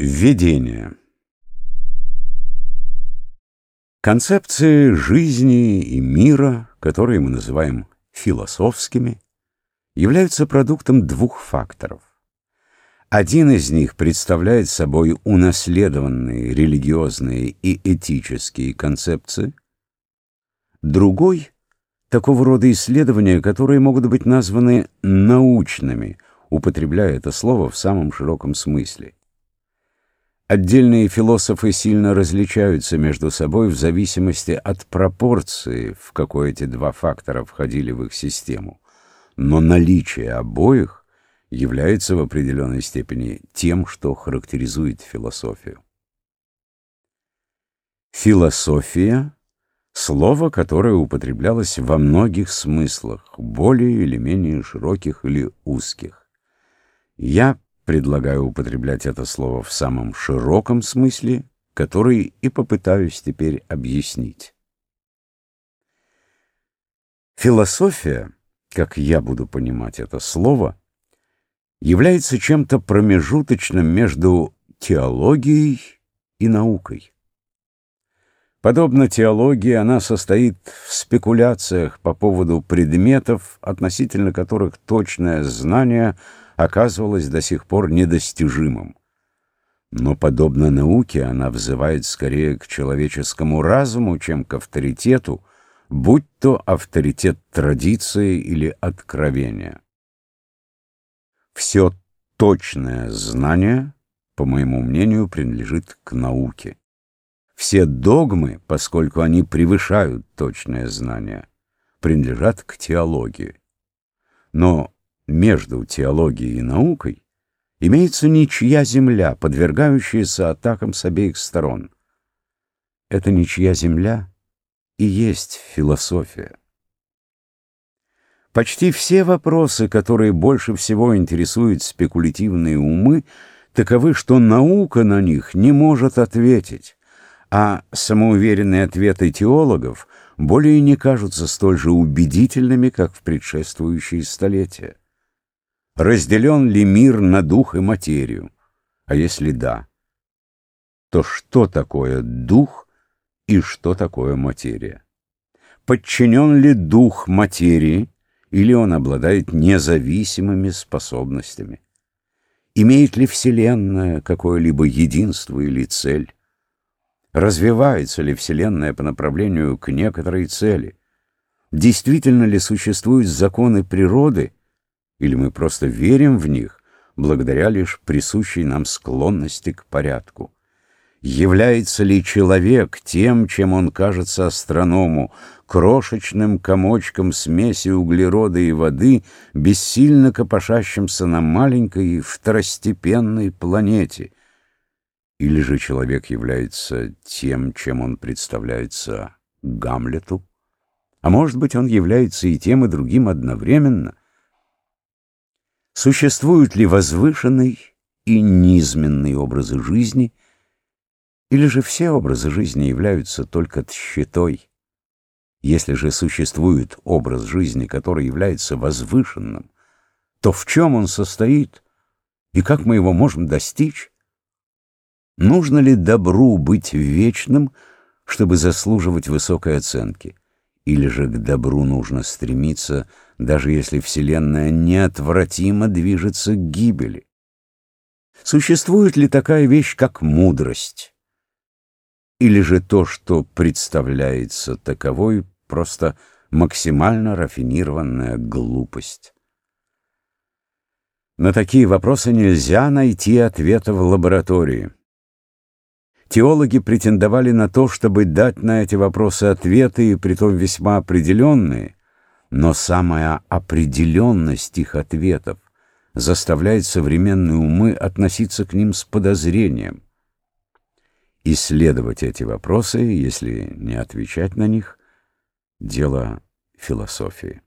Введение. Концепции жизни и мира, которые мы называем философскими, являются продуктом двух факторов. Один из них представляет собой унаследованные религиозные и этические концепции, другой — такого рода исследования, которые могут быть названы научными, употребляя это слово в самом широком смысле. Отдельные философы сильно различаются между собой в зависимости от пропорции, в какой эти два фактора входили в их систему. Но наличие обоих является в определенной степени тем, что характеризует философию. Философия — слово, которое употреблялось во многих смыслах, более или менее широких или узких. Я Предлагаю употреблять это слово в самом широком смысле, который и попытаюсь теперь объяснить. Философия, как я буду понимать это слово, является чем-то промежуточным между теологией и наукой. Подобно теологии, она состоит в спекуляциях по поводу предметов, относительно которых точное знание – оказывалось до сих пор недостижимым. Но, подобно науке, она взывает скорее к человеческому разуму, чем к авторитету, будь то авторитет традиции или откровения. Все точное знание, по моему мнению, принадлежит к науке. Все догмы, поскольку они превышают точное знание, принадлежат к теологии. Но между теологией и наукой имеется ничья земля, подвергающаяся атакам с обеих сторон. Эта ничья земля и есть философия. Почти все вопросы, которые больше всего интересуют спекулятивные умы, таковы, что наука на них не может ответить, а самоуверенные ответы теологов более не кажутся столь же убедительными, как в предшествующие столетия. Разделен ли мир на дух и материю? А если да, то что такое дух и что такое материя? Подчинен ли дух материи или он обладает независимыми способностями? Имеет ли Вселенная какое-либо единство или цель? Развивается ли Вселенная по направлению к некоторой цели? Действительно ли существуют законы природы, или мы просто верим в них, благодаря лишь присущей нам склонности к порядку? Является ли человек тем, чем он кажется астроному, крошечным комочком смеси углерода и воды, бессильно копошащимся на маленькой второстепенной планете? Или же человек является тем, чем он представляется Гамлету? А может быть, он является и тем, и другим одновременно — Существуют ли возвышенный и низменные образы жизни, или же все образы жизни являются только тщетой? Если же существует образ жизни, который является возвышенным, то в чем он состоит и как мы его можем достичь? Нужно ли добру быть вечным, чтобы заслуживать высокой оценки? Или же к добру нужно стремиться, даже если Вселенная неотвратимо движется к гибели? Существует ли такая вещь, как мудрость? Или же то, что представляется таковой, просто максимально рафинированная глупость? На такие вопросы нельзя найти ответа в лаборатории. Теологи претендовали на то, чтобы дать на эти вопросы ответы, и притом весьма определенные, но самая определенность их ответов заставляет современные умы относиться к ним с подозрением. Исследовать эти вопросы, если не отвечать на них, дело философии.